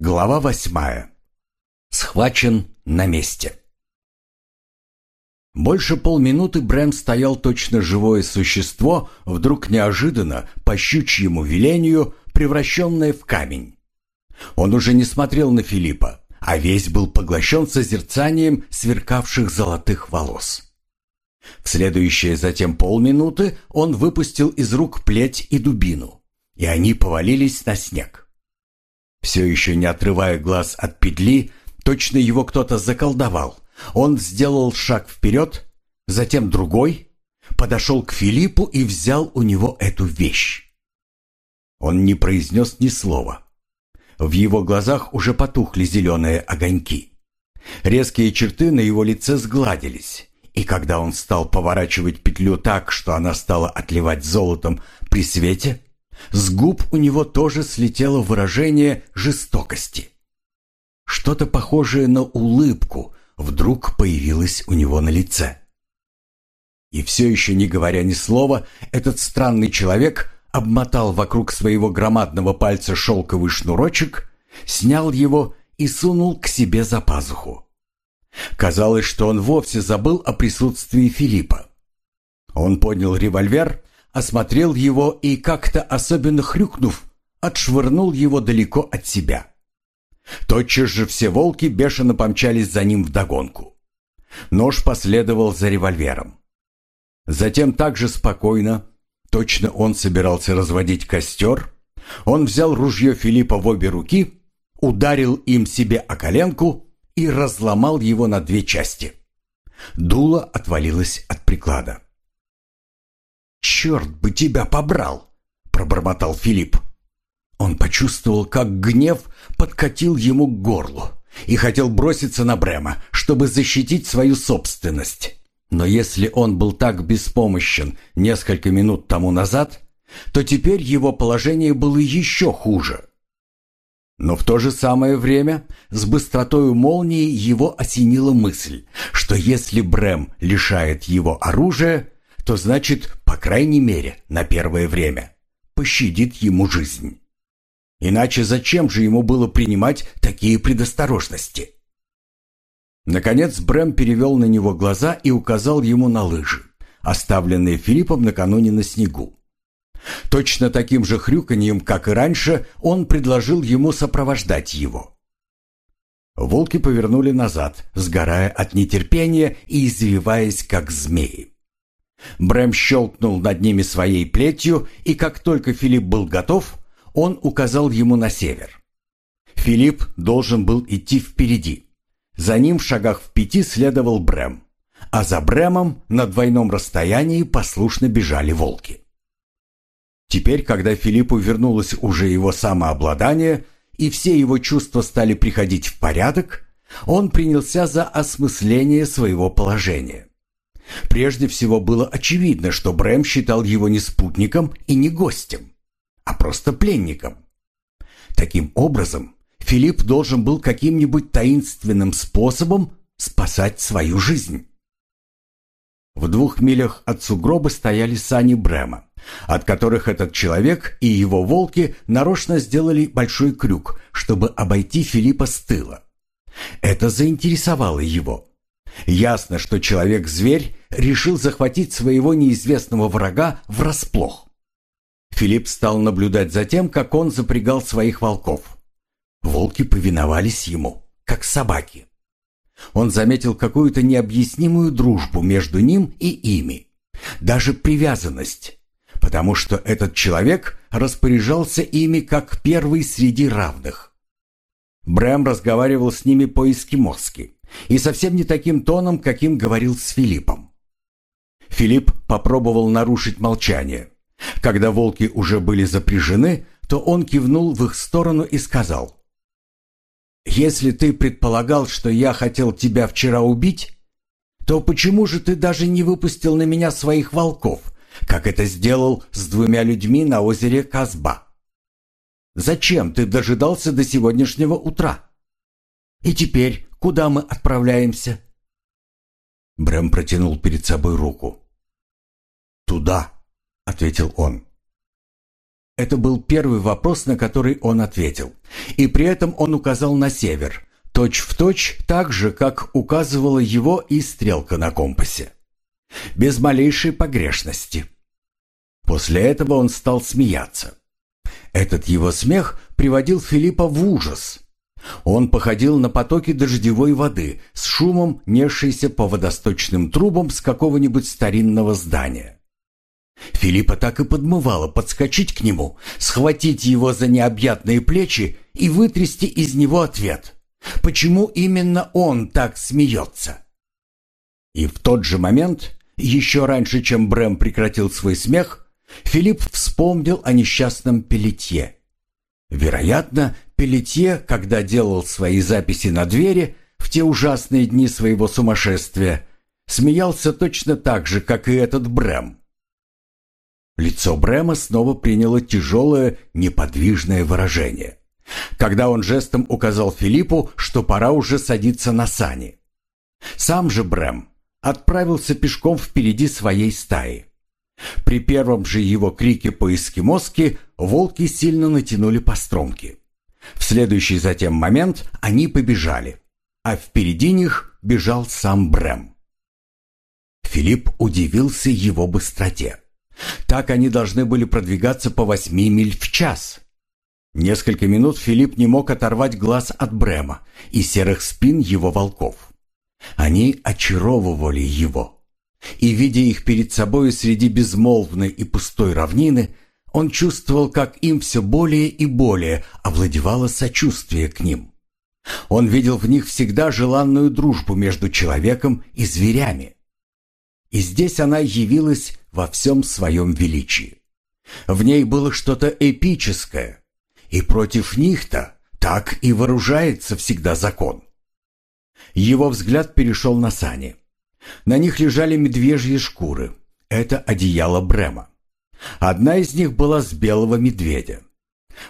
Глава восьмая. Схвачен на месте. Больше полминуты Брэм стоял точно живое существо, вдруг неожиданно, по щучьему велению, превращенное в камень. Он уже не смотрел на Филиппа, а весь был поглощен созерцанием сверкавших золотых волос. В следующие затем полминуты он выпустил из рук плеть и дубину, и они повалились на снег. Все еще не отрывая глаз от петли, точно его кто-то заколдовал. Он сделал шаг вперед, затем другой, подошел к Филиппу и взял у него эту вещь. Он не произнес ни слова. В его глазах уже потухли зеленые огоньки. Резкие черты на его лице сгладились, и когда он стал поворачивать петлю так, что она стала отливать золотом при свете, с губ у него тоже слетело выражение жестокости. Что-то похожее на улыбку вдруг появилось у него на лице. И все еще не говоря ни слова, этот странный человек обмотал вокруг своего громадного пальца шелковый шнурочек, снял его и сунул к себе за пазуху. Казалось, что он вовсе забыл о присутствии Филиппа. Он поднял револьвер осмотрел его и, как-то особенно хрюкнув, отшвырнул его далеко от себя. Тотчас же все волки бешено помчались за ним вдогонку. Нож последовал за револьвером. Затем также спокойно, точно он собирался разводить костер, он взял ружье Филиппа в обе руки, ударил им себе о коленку и разломал его на две части. Дуло отвалилось от приклада. «Черт бы тебя побрал!» — пробормотал Филипп. Он почувствовал, как гнев подкатил ему к горлу и хотел броситься на Брема, чтобы защитить свою собственность. Но если он был так беспомощен несколько минут тому назад, то теперь его положение было еще хуже. Но в то же самое время с быстротой молнии его осенила мысль, что если Брэм лишает его оружия, то значит, по крайней мере, на первое время, пощадит ему жизнь. Иначе зачем же ему было принимать такие предосторожности? Наконец Брэм перевел на него глаза и указал ему на лыжи, оставленные Филиппом накануне на снегу. Точно таким же хрюканьем, как и раньше, он предложил ему сопровождать его. Волки повернули назад, сгорая от нетерпения и извиваясь, как змеи. Брэм щелкнул над ними своей плетью, и как только Филипп был готов, он указал ему на север. Филипп должен был идти впереди. За ним в шагах в пяти следовал Брэм, а за Брэмом на двойном расстоянии послушно бежали волки. Теперь, когда Филиппу вернулось уже его самообладание и все его чувства стали приходить в порядок, он принялся за осмысление своего положения. Прежде всего было очевидно, что Брэм считал его не спутником и не гостем, а просто пленником. Таким образом, Филипп должен был каким-нибудь таинственным способом спасать свою жизнь. В двух милях от сугроба стояли сани Брэма, от которых этот человек и его волки нарочно сделали большой крюк, чтобы обойти Филиппа с тыла. Это заинтересовало его. Ясно, что человек-зверь решил захватить своего неизвестного врага врасплох. Филипп стал наблюдать за тем, как он запрягал своих волков. Волки повиновались ему, как собаки. Он заметил какую-то необъяснимую дружбу между ним и ими, даже привязанность, потому что этот человек распоряжался ими как первый среди равных. Брэм разговаривал с ними по-эскимосски и совсем не таким тоном, каким говорил с Филиппом. Филипп попробовал нарушить молчание. Когда волки уже были запряжены, то он кивнул в их сторону и сказал. «Если ты предполагал, что я хотел тебя вчера убить, то почему же ты даже не выпустил на меня своих волков, как это сделал с двумя людьми на озере Казба? Зачем ты дожидался до сегодняшнего утра? И теперь куда мы отправляемся?» Брэм протянул перед собой руку. «Туда», — ответил он. Это был первый вопрос, на который он ответил. И при этом он указал на север, точь в точь так же, как указывала его и стрелка на компасе. Без малейшей погрешности. После этого он стал смеяться. Этот его смех приводил Филиппа в ужас. Он походил на потоки дождевой воды с шумом, несшейся по водосточным трубам с какого-нибудь старинного здания. Филиппа так и подмывало подскочить к нему, схватить его за необъятные плечи и вытрясти из него ответ. Почему именно он так смеется? И в тот же момент, еще раньше, чем Брэм прекратил свой смех, Филипп вспомнил о несчастном Пелетье. Вероятно, Пелетье, когда делал свои записи на двери в те ужасные дни своего сумасшествия, смеялся точно так же, как и этот Брэм. Лицо Брэма снова приняло тяжелое, неподвижное выражение, когда он жестом указал Филиппу, что пора уже садиться на сани. Сам же Брэм отправился пешком впереди своей стаи. При первом же его крике по-эскимоски волки сильно натянули по стромке. В следующий затем момент они побежали, а впереди них бежал сам Брэм. Филипп удивился его быстроте. Так они должны были продвигаться по восьми миль в час. Несколько минут Филипп не мог оторвать глаз от Брема и серых спин его волков. Они очаровывали его. И, видя их перед собой среди безмолвной и пустой равнины, он чувствовал, как им все более и более овладевало сочувствие к ним. Он видел в них всегда желанную дружбу между человеком и зверями. И здесь она явилась во всем своем величии. В ней было что-то эпическое, и против них-то так и вооружается всегда закон. Его взгляд перешел на сани. На них лежали медвежьи шкуры. Это одеяло Брема. Одна из них была с белого медведя.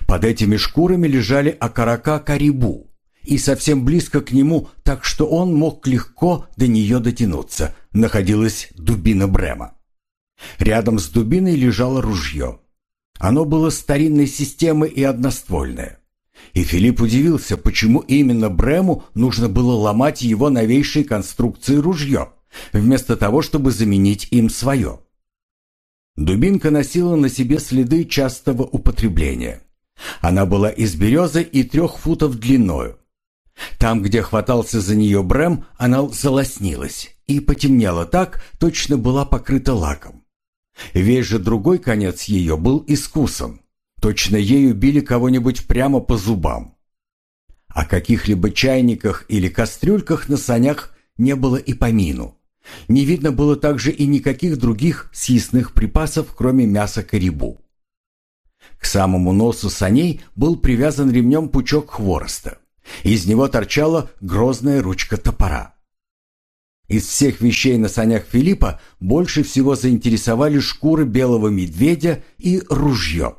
Под этими шкурами лежали окорока карибу, и совсем близко к нему, так что он мог легко до нее дотянуться, находилась дубина Брема. Рядом с дубиной лежало ружье. Оно было старинной системы и одноствольное. И Филипп удивился, почему именно Брему нужно было ломать его новейшей конструкции ружье вместо того, чтобы заменить им свое. Дубинка носила на себе следы частого употребления. Она была из березы и трех футов длиною. Там, где хватался за нее Брэм, она залоснилась и потемнела так, точно была покрыта лаком. Весь же другой конец ее был искусан. Точно ею били кого-нибудь прямо по зубам. О каких-либо чайниках или кастрюльках на санях не было и помину. Не видно было также и никаких других съестных припасов, кроме мяса карибу. К самому носу саней был привязан ремнем пучок хвороста. Из него торчала грозная ручка топора. Из всех вещей на санях Филиппа больше всего заинтересовали шкуры белого медведя и ружье.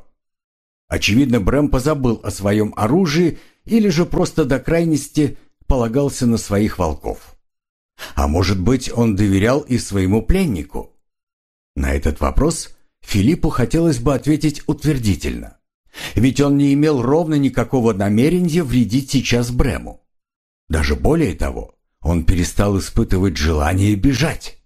Очевидно, Брэм позабыл о своем оружии или же просто до крайности полагался на своих волков. А может быть, он доверял и своему пленнику? На этот вопрос Филиппу хотелось бы ответить утвердительно. Ведь он не имел ровно никакого намерения вредить сейчас Брему. Даже более того, он перестал испытывать желание бежать.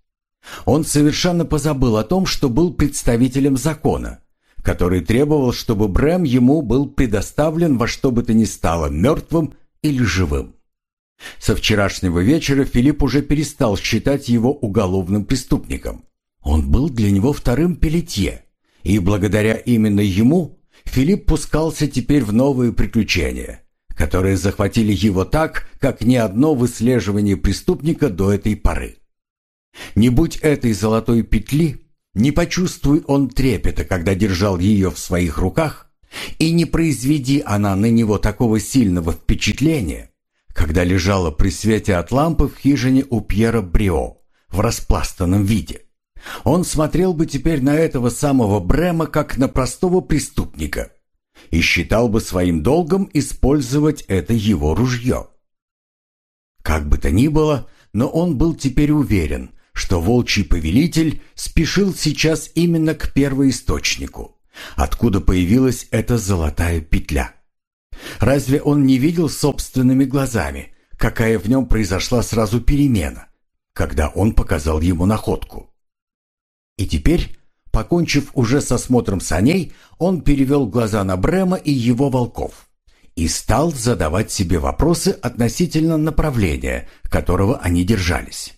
Он совершенно позабыл о том, что был представителем закона, который требовал, чтобы Брэм ему был предоставлен во что бы то ни стало мертвым или живым. Со вчерашнего вечера Филипп уже перестал считать его уголовным преступником. Он был для него вторым пелетье, и благодаря именно ему Филипп пускался теперь в новые приключения, которые захватили его так, как ни одно выслеживание преступника до этой поры. Не будь этой золотой петли, не почувствуй он трепета, когда держал ее в своих руках, и не произведи она на него такого сильного впечатления, когда лежала при свете от лампы в хижине у Пьера Брио в распластанном виде. Он смотрел бы теперь на этого самого Брема как на простого преступника и считал бы своим долгом использовать это его ружье. Как бы то ни было, но он был теперь уверен, что волчий повелитель спешил сейчас именно к первоисточнику, Откуда появилась эта золотая петля? Разве он не видел собственными глазами, какая в нем произошла сразу перемена, когда он показал ему находку? И теперь, покончив уже с осмотром саней, он перевел глаза на Брема и его волков и стал задавать себе вопросы относительно направления, которого они держались.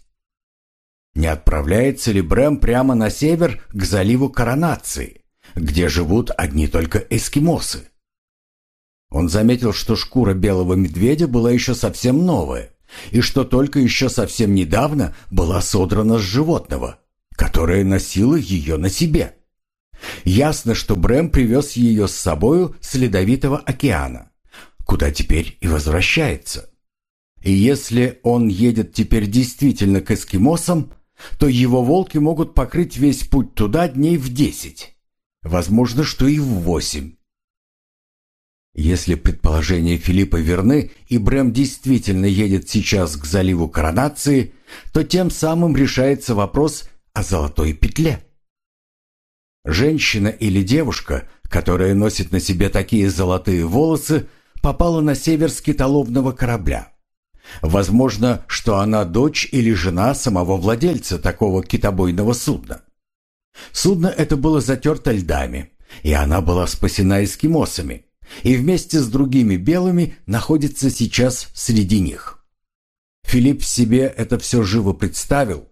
Не отправляется ли Брэм прямо на север к заливу Коронации, где живут одни только эскимосы? Он заметил, что шкура белого медведя была еще совсем новая, и что только еще совсем недавно была содрана с животного, которое носило ее на себе. Ясно, что Брэм привез ее с собою с Ледовитого океана, куда теперь и возвращается. И если он едет теперь действительно к эскимосам, то его волки могут покрыть весь путь туда дней в десять. Возможно, что и в восемь. Если предположения Филиппа верны, и Брэм действительно едет сейчас к заливу Коронации, то тем самым решается вопрос о золотой петле. Женщина или девушка, которая носит на себе такие золотые волосы, попала на север с корабля. Возможно, что она дочь или жена самого владельца такого китобойного судна. Судно это было затерто льдами, и она была спасена эскимосами, и вместе с другими белыми находится сейчас среди них. Филипп себе это все живо представил.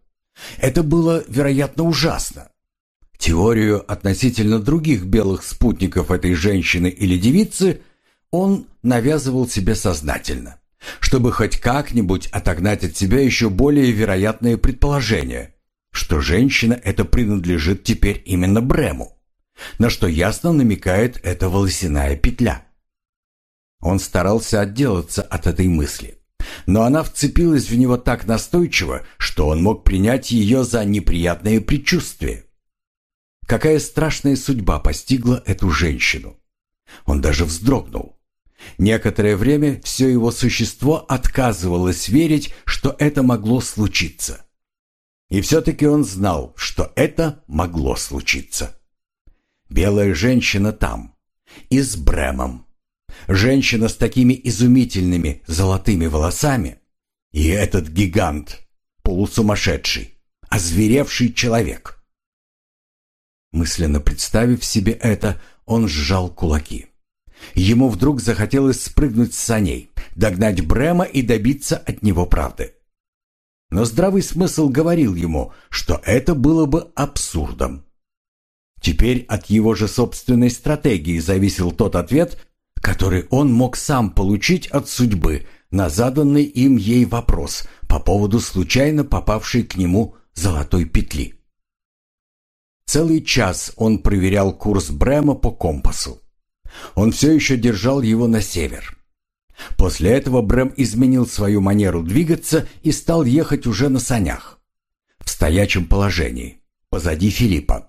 Это было, вероятно, ужасно. Теорию относительно других белых спутников этой женщины или девицы он навязывал себе сознательно чтобы хоть как-нибудь отогнать от себя еще более вероятное предположение, что женщина это принадлежит теперь именно Брему, на что ясно намекает эта волосяная петля. Он старался отделаться от этой мысли, но она вцепилась в него так настойчиво, что он мог принять ее за неприятное предчувствие. Какая страшная судьба постигла эту женщину. Он даже вздрогнул. Некоторое время все его существо отказывалось верить, что это могло случиться. И все-таки он знал, что это могло случиться. Белая женщина там, и с Бремом. Женщина с такими изумительными золотыми волосами. И этот гигант, полусумасшедший, озверевший человек. Мысленно представив себе это, он сжал кулаки. Ему вдруг захотелось спрыгнуть с саней, догнать Брема и добиться от него правды. Но здравый смысл говорил ему, что это было бы абсурдом. Теперь от его же собственной стратегии зависел тот ответ, который он мог сам получить от судьбы на заданный им ей вопрос по поводу случайно попавшей к нему золотой петли. Целый час он проверял курс Брема по компасу. Он все еще держал его на север. После этого Брэм изменил свою манеру двигаться и стал ехать уже на санях. В стоячем положении, позади Филиппа.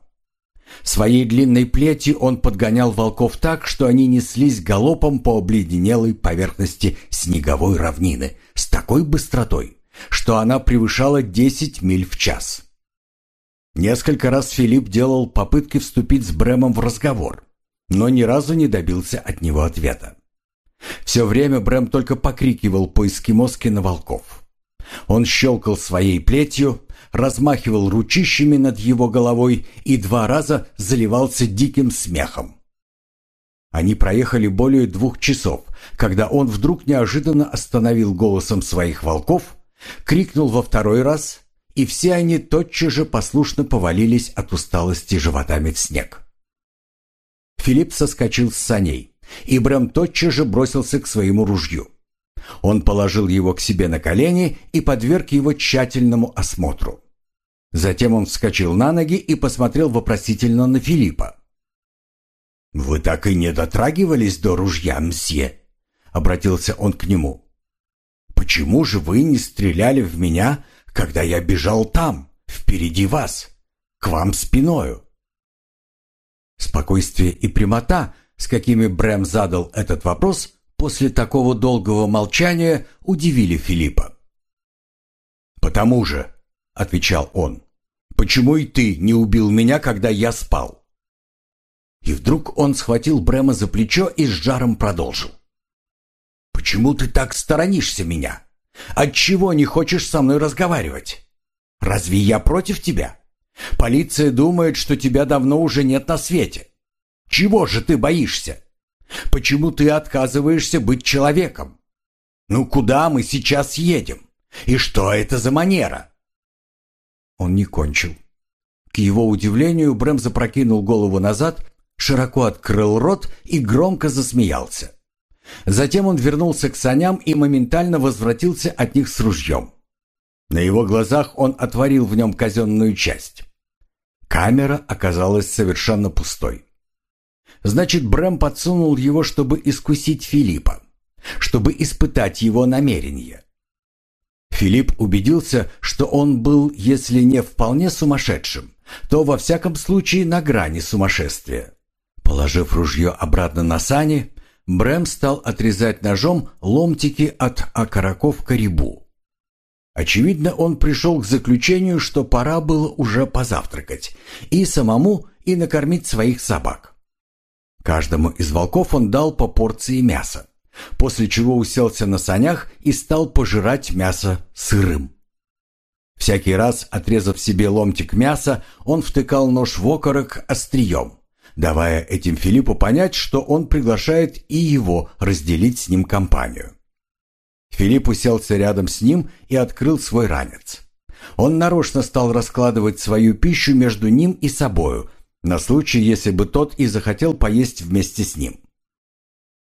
Своей длинной плетью он подгонял волков так, что они неслись галопом по обледенелой поверхности снеговой равнины с такой быстротой, что она превышала 10 миль в час. Несколько раз Филипп делал попытки вступить с Брэмом в разговор, но ни разу не добился от него ответа. Все время Брэм только покрикивал по-эскимоски на волков. Он щелкал своей плетью, размахивал ручищами над его головой и два раза заливался диким смехом. Они проехали более двух часов, когда он вдруг неожиданно остановил голосом своих волков, крикнул во второй раз, и все они тотчас же послушно повалились от усталости животами в снег. Филипп соскочил с саней, и Брэм тотчас же бросился к своему ружью. Он положил его к себе на колени и подверг его тщательному осмотру. Затем он вскочил на ноги и посмотрел вопросительно на Филиппа. «Вы так и не дотрагивались до ружья, мсье?» — обратился он к нему. «Почему же вы не стреляли в меня, когда я бежал там, впереди вас, к вам спиною?» Спокойствие и прямота, с какими Брэм задал этот вопрос, после такого долгого молчания удивили Филиппа. «Потому же», — отвечал он, — «почему и ты не убил меня, когда я спал?» И вдруг он схватил Брема за плечо и с жаром продолжил. «Почему ты так сторонишься меня? Отчего не хочешь со мной разговаривать? Разве я против тебя? Полиция думает, что тебя давно уже нет на свете. Чего же ты боишься? Почему ты отказываешься быть человеком? Ну куда мы сейчас едем? И что это за манера?» Он не кончил. К его удивлению, Брэм запрокинул голову назад, широко открыл рот и громко засмеялся. Затем он вернулся к саням и моментально возвратился от них с ружьем. На его глазах он отворил в нем казенную часть. Камера оказалась совершенно пустой. Значит, Брэм подсунул его, чтобы искусить Филиппа, чтобы испытать его намерения. Филипп убедился, что он был, если не вполне сумасшедшим, то во всяком случае на грани сумасшествия. Положив ружье обратно на сани, Брэм стал отрезать ножом ломтики от окороков карибу. Очевидно, он пришел к заключению, что пора было уже позавтракать и самому, и накормить своих собак. Каждому из волков он дал по порции мяса, после чего уселся на санях и стал пожирать мясо сырым. Всякий раз, отрезав себе ломтик мяса, он втыкал нож в окорок острием давая этим Филиппу понять, что он приглашает и его разделить с ним компанию. Филипп уселся рядом с ним и открыл свой ранец. Он нарочно стал раскладывать свою пищу между ним и собою, на случай, если бы тот и захотел поесть вместе с ним.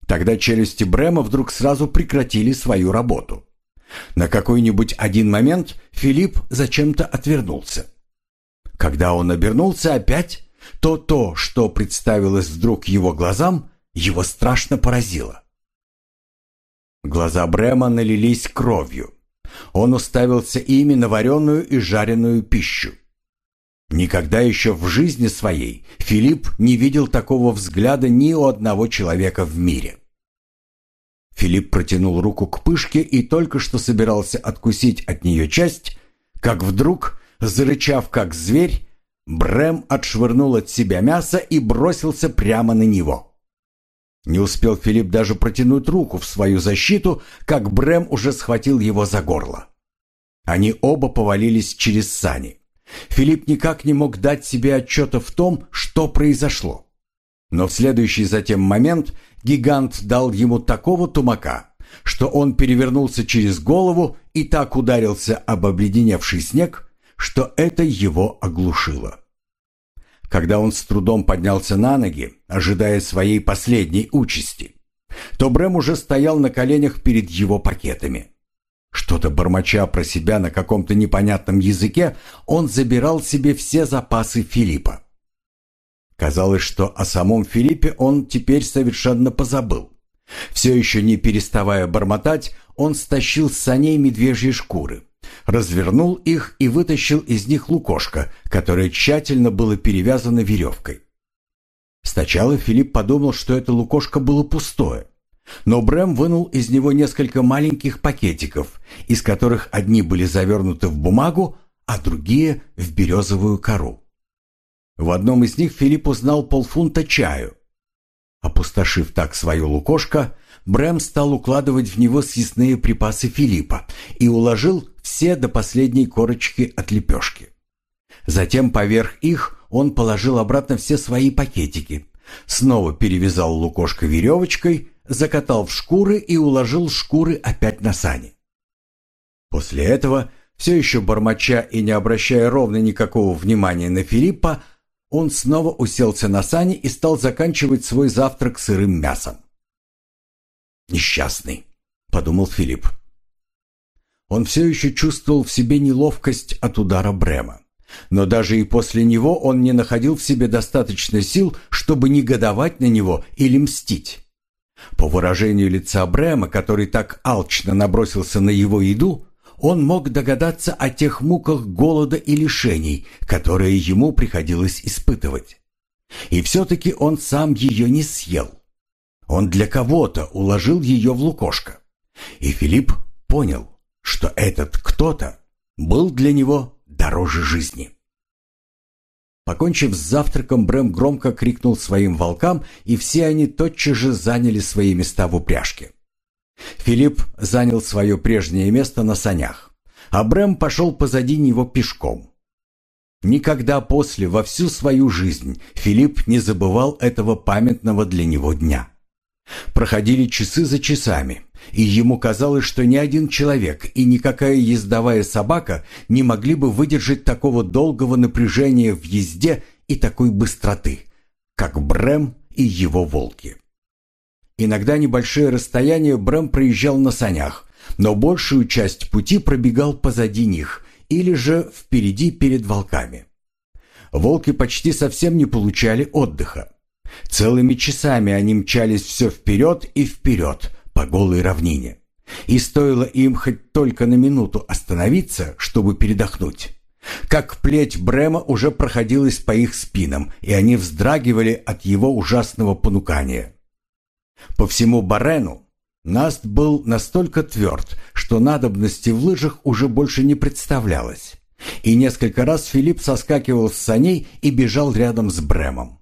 Тогда челюсти Брема вдруг сразу прекратили свою работу. На какой-нибудь один момент Филипп зачем-то отвернулся. Когда он обернулся опять, то то, что представилось вдруг его глазам, его страшно поразило. Глаза Брема налились кровью. Он уставился ими на вареную и жареную пищу. Никогда еще в жизни своей Филипп не видел такого взгляда ни у одного человека в мире. Филипп протянул руку к пышке и только что собирался откусить от нее часть, как вдруг, зарычав как зверь, Брэм отшвырнул от себя мясо и бросился прямо на него. Не успел Филипп даже протянуть руку в свою защиту, как Брэм уже схватил его за горло. Они оба повалились через сани. Филипп никак не мог дать себе отчета в том, что произошло. Но в следующий затем момент гигант дал ему такого тумака, что он перевернулся через голову и так ударился об обледеневший снег, что это его оглушило. Когда он с трудом поднялся на ноги, ожидая своей последней участи, то Брэм уже стоял на коленях перед его пакетами. Что-то бормоча про себя на каком-то непонятном языке, он забирал себе все запасы Филиппа. Казалось, что о самом Филиппе он теперь совершенно позабыл. Все еще не переставая бормотать, он стащил с саней медвежьи шкуры развернул их и вытащил из них лукошко, которое тщательно было перевязано веревкой. Сначала Филипп подумал, что это лукошко было пустое, но Брэм вынул из него несколько маленьких пакетиков, из которых одни были завернуты в бумагу, а другие — в березовую кору. В одном из них Филипп узнал полфунта чаю. Опустошив так свое лукошко, Брэм стал укладывать в него съестные припасы Филиппа и уложил все до последней корочки от лепешки. Затем поверх их он положил обратно все свои пакетики, снова перевязал лукошко веревочкой, закатал в шкуры и уложил шкуры опять на сани. После этого, все еще бормоча и не обращая ровно никакого внимания на Филиппа, он снова уселся на сани и стал заканчивать свой завтрак сырым мясом. «Несчастный», — подумал Филипп. Он все еще чувствовал в себе неловкость от удара Брема. Но даже и после него он не находил в себе достаточно сил, чтобы негодовать на него или мстить. По выражению лица Брема, который так алчно набросился на его еду, он мог догадаться о тех муках голода и лишений, которые ему приходилось испытывать. И все-таки он сам ее не съел. Он для кого-то уложил ее в лукошко. И Филипп понял, что этот кто-то был для него дороже жизни. Покончив с завтраком, Брэм громко крикнул своим волкам, и все они тотчас же заняли свои места в упряжке. Филипп занял свое прежнее место на санях, а Брэм пошел позади него пешком. Никогда после во всю свою жизнь Филипп не забывал этого памятного для него дня. Проходили часы за часами, и ему казалось, что ни один человек и никакая ездовая собака не могли бы выдержать такого долгого напряжения в езде и такой быстроты, как Брэм и его волки. Иногда небольшие расстояния Брэм проезжал на санях, но большую часть пути пробегал позади них или же впереди перед волками. Волки почти совсем не получали отдыха. Целыми часами они мчались все вперед и вперед по голой равнине. И стоило им хоть только на минуту остановиться, чтобы передохнуть. Как плеть Брема уже проходилась по их спинам, и они вздрагивали от его ужасного понукания. По всему Барену Наст был настолько тверд, что надобности в лыжах уже больше не представлялось. И несколько раз Филипп соскакивал с саней и бежал рядом с Бремом.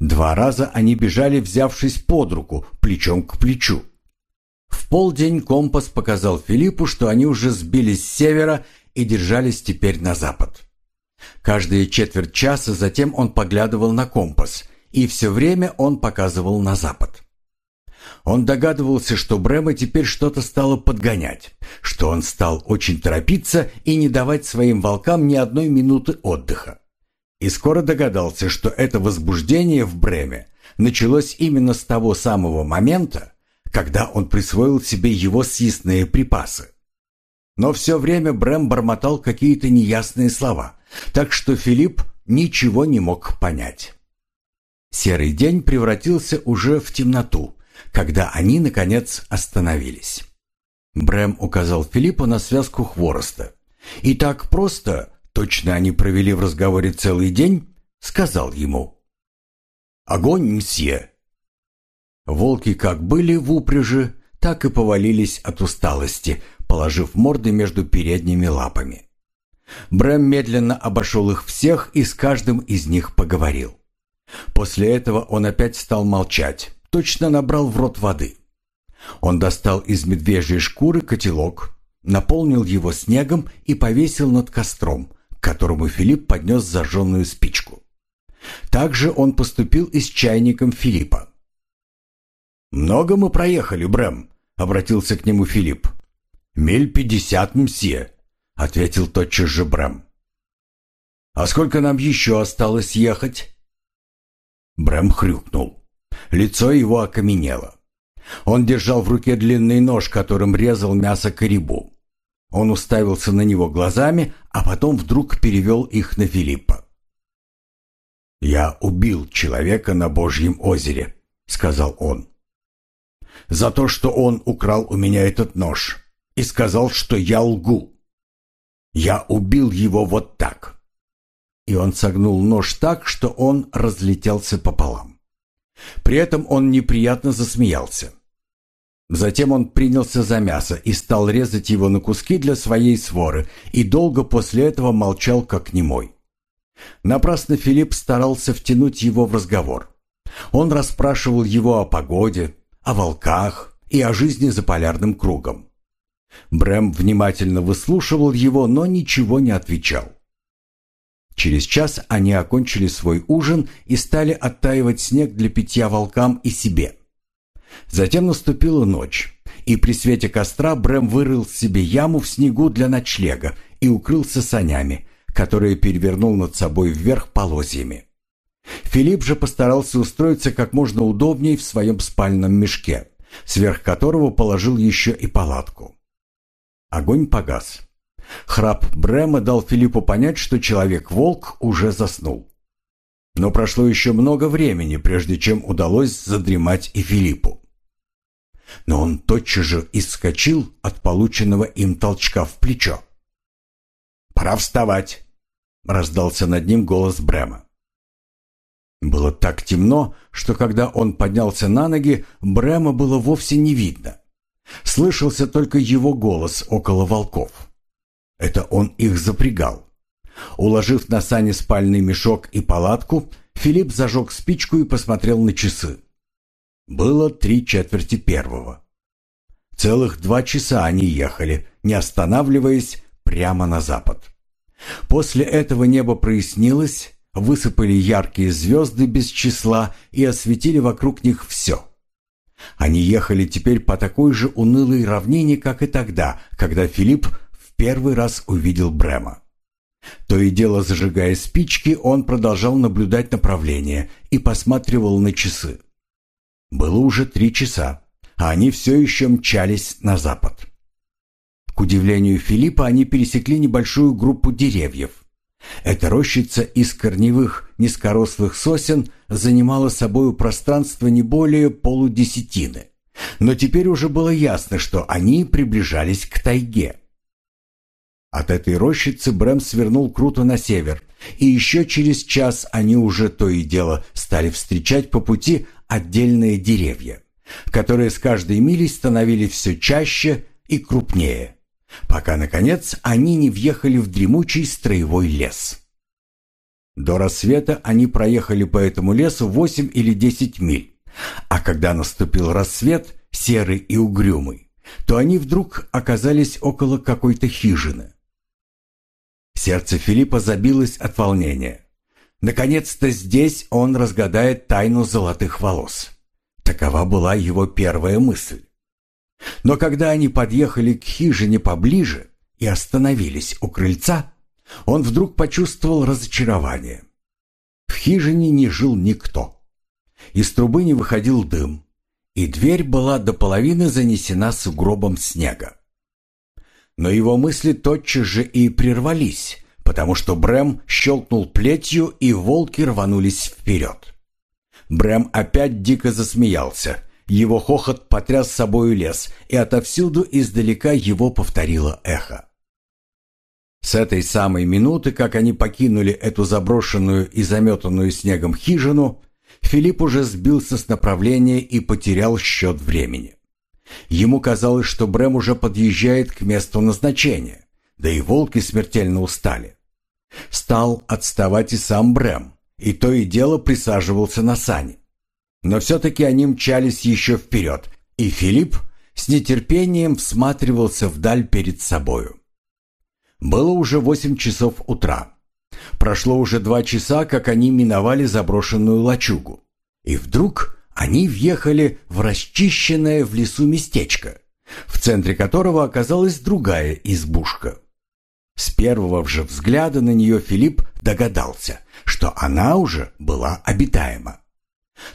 Два раза они бежали, взявшись под руку, плечом к плечу. В полдень компас показал Филиппу, что они уже сбились с севера и держались теперь на запад. Каждые четверть часа затем он поглядывал на компас, и все время он показывал на запад. Он догадывался, что Брема теперь что-то стало подгонять, что он стал очень торопиться и не давать своим волкам ни одной минуты отдыха. И скоро догадался, что это возбуждение в Бреме началось именно с того самого момента, когда он присвоил себе его съестные припасы. Но все время Брэм бормотал какие-то неясные слова, так что Филипп ничего не мог понять. Серый день превратился уже в темноту, когда они, наконец, остановились. Брэм указал Филиппу на связку хвороста. И так просто, точно они провели в разговоре целый день, сказал ему. «Огонь, мсье!» Волки как были в упряжи, так и повалились от усталости, положив морды между передними лапами. Брэм медленно обошел их всех и с каждым из них поговорил. После этого он опять стал молчать, точно набрал в рот воды. Он достал из медвежьей шкуры котелок, наполнил его снегом и повесил над костром, к которому Филипп поднес зажженную спичку. Также он поступил и с чайником Филиппа. «Много мы проехали, Брэм», — обратился к нему Филипп. «Миль пятьдесят, мсье», — ответил тотчас же Брэм. «А сколько нам еще осталось ехать?» Брэм хрюкнул. Лицо его окаменело. Он держал в руке длинный нож, которым резал мясо карибу. Он уставился на него глазами, а потом вдруг перевел их на Филиппа. «Я убил человека на Божьем озере», — сказал он. «За то, что он украл у меня этот нож и сказал, что я лгу. Я убил его вот так». И он согнул нож так, что он разлетелся пополам. При этом он неприятно засмеялся. Затем он принялся за мясо и стал резать его на куски для своей своры, и долго после этого молчал как немой. Напрасно Филипп старался втянуть его в разговор. Он расспрашивал его о погоде, о волках и о жизни за полярным кругом. Брэм внимательно выслушивал его, но ничего не отвечал. Через час они окончили свой ужин и стали оттаивать снег для питья волкам и себе. Затем наступила ночь, и при свете костра Брэм вырыл себе яму в снегу для ночлега и укрылся санями, которые перевернул над собой вверх полозьями. Филипп же постарался устроиться как можно удобнее в своем спальном мешке, сверх которого положил еще и палатку. Огонь погас. Храп Брема дал Филиппу понять, что человек-волк уже заснул. Но прошло еще много времени, прежде чем удалось задремать и Филиппу. Но он тотчас же искочил от полученного им толчка в плечо. «Пора вставать!» — раздался над ним голос Брема. Было так темно, что когда он поднялся на ноги, Брема было вовсе не видно. Слышался только его голос около волков. Это он их запрягал. Уложив на сани спальный мешок и палатку, Филипп зажег спичку и посмотрел на часы. Было три четверти первого. Целых два часа они ехали, не останавливаясь, прямо на запад. После этого небо прояснилось, высыпали яркие звезды без числа и осветили вокруг них все. Они ехали теперь по такой же унылой равнине, как и тогда, когда Филипп в первый раз увидел Брема. То и дело зажигая спички, он продолжал наблюдать направление и посматривал на часы. Было уже три часа, а они все еще мчались на запад. К удивлению Филиппа, они пересекли небольшую группу деревьев. Эта рощица из корневых низкорослых сосен занимала собою пространство не более полудесятины. Но теперь уже было ясно, что они приближались к тайге. От этой рощицы Брэм свернул круто на север, и еще через час они уже то и дело стали встречать по пути отдельные деревья, которые с каждой милей становились все чаще и крупнее, пока, наконец, они не въехали в дремучий строевой лес. До рассвета они проехали по этому лесу восемь или десять миль, а когда наступил рассвет, серый и угрюмый, то они вдруг оказались около какой-то хижины. Сердце Филиппа забилось от волнения. Наконец-то здесь он разгадает тайну золотых волос. Такова была его первая мысль. Но когда они подъехали к хижине поближе и остановились у крыльца, он вдруг почувствовал разочарование. В хижине не жил никто. Из трубы не выходил дым, и дверь была до половины занесена сугробом снега. Но его мысли тотчас же и прервались, потому что Брэм щелкнул плетью, и волки рванулись вперед. Брэм опять дико засмеялся. Его хохот потряс собою лес, и отовсюду издалека его повторило эхо. С этой самой минуты, как они покинули эту заброшенную и заметанную снегом хижину, Филипп уже сбился с направления и потерял счет времени. Ему казалось, что Брэм уже подъезжает к месту назначения, да и волки смертельно устали. Стал отставать и сам Брэм, и то и дело присаживался на сани. Но все-таки они мчались еще вперед, и Филипп с нетерпением всматривался вдаль перед собою. Было уже восемь часов утра. Прошло уже два часа, как они миновали заброшенную лачугу. И вдруг они въехали в расчищенное в лесу местечко, в центре которого оказалась другая избушка. С первого же взгляда на нее Филипп догадался, что она уже была обитаема.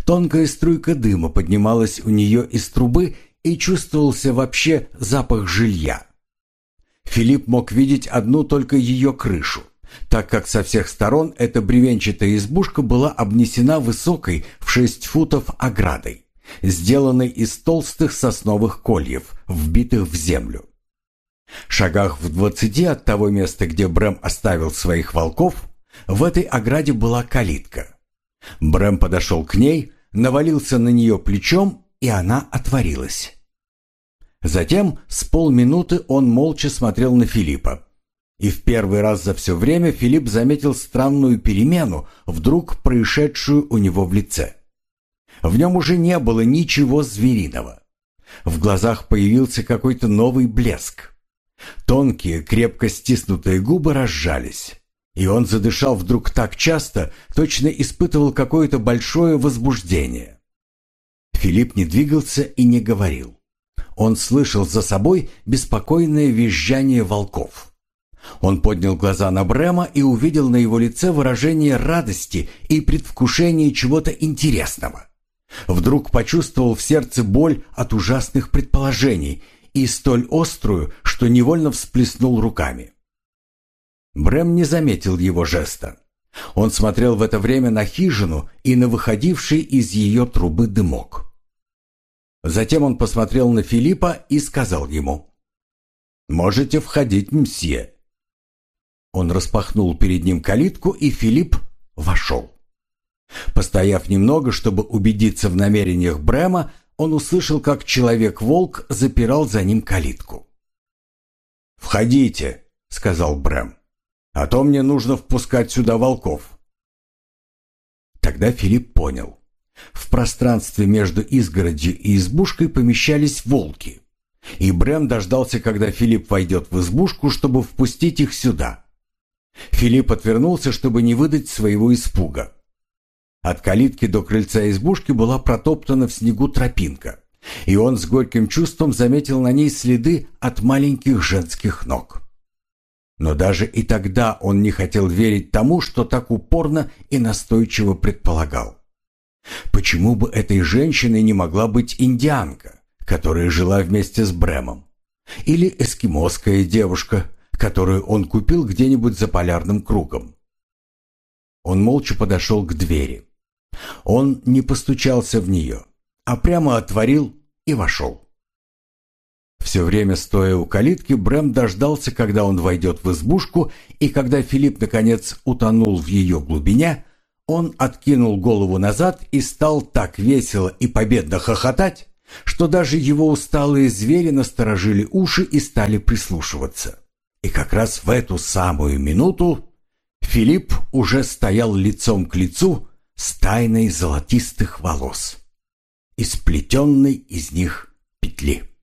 Тонкая струйка дыма поднималась у нее из трубы и чувствовался вообще запах жилья. Филипп мог видеть одну только ее крышу, так как со всех сторон эта бревенчатая избушка была обнесена высокой в шесть футов оградой, сделанной из толстых сосновых кольев, вбитых в землю. Шагах в двадцати от того места, где Брэм оставил своих волков, в этой ограде была калитка. Брэм подошел к ней, навалился на нее плечом, и она отворилась. Затем с полминуты он молча смотрел на Филиппа. И в первый раз за все время Филипп заметил странную перемену, вдруг происшедшую у него в лице. В нем уже не было ничего звериного. В глазах появился какой-то новый блеск. Тонкие, крепко стиснутые губы разжались. И он задышал вдруг так часто, точно испытывал какое-то большое возбуждение. Филипп не двигался и не говорил. Он слышал за собой беспокойное визжание волков. Он поднял глаза на Брема и увидел на его лице выражение радости и предвкушение чего-то интересного. Вдруг почувствовал в сердце боль от ужасных предположений и столь острую, что невольно всплеснул руками. Брэм не заметил его жеста. Он смотрел в это время на хижину и на выходивший из ее трубы дымок. Затем он посмотрел на Филиппа и сказал ему, «Можете входить, мсье». Он распахнул перед ним калитку, и Филипп вошел. Постояв немного, чтобы убедиться в намерениях Брэма, он услышал, как человек-волк запирал за ним калитку. «Входите», — сказал Брэм. А то мне нужно впускать сюда волков». Тогда Филипп понял. В пространстве между изгородью и избушкой помещались волки. И Брэм дождался, когда Филипп войдет в избушку, чтобы впустить их сюда. Филипп отвернулся, чтобы не выдать своего испуга. От калитки до крыльца избушки была протоптана в снегу тропинка, и он с горьким чувством заметил на ней следы от маленьких женских ног. Но даже и тогда он не хотел верить тому, что так упорно и настойчиво предполагал. Почему бы этой женщиной не могла быть индианка, которая жила вместе с Бремом? Или эскимосская девушка, которую он купил где-нибудь за полярным кругом? Он молча подошел к двери. Он не постучался в нее, а прямо отворил и вошел. Все время стоя у калитки, Брэм дождался, когда он войдет в избушку, и когда Филипп, наконец, утонул в ее глубине, он откинул голову назад и стал так весело и победно хохотать, что даже его усталые звери насторожили уши и стали прислушиваться. И как раз в эту самую минуту Филипп уже стоял лицом к лицу с тайной золотистых волос и сплетенной из них петли.